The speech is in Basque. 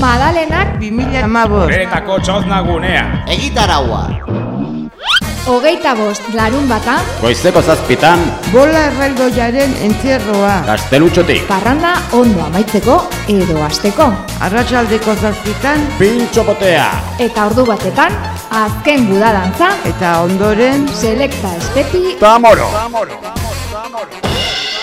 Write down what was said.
Madalenak 2015 Beretako txozna gunea Egitaraua. Hogeita bost, larun bata. Goizeko zazpitan. Bola erraldoiaren entzierroa. Gaztelutxotik. Parranda ondo amaitzeko edo hasteko. Arratxaldeko zazpitan. Pintxo potea. Eta ordu batetan Azken budadantza Eta ondoren. Selekta estepi Tamoro Tamoro Tamoro, tamoro.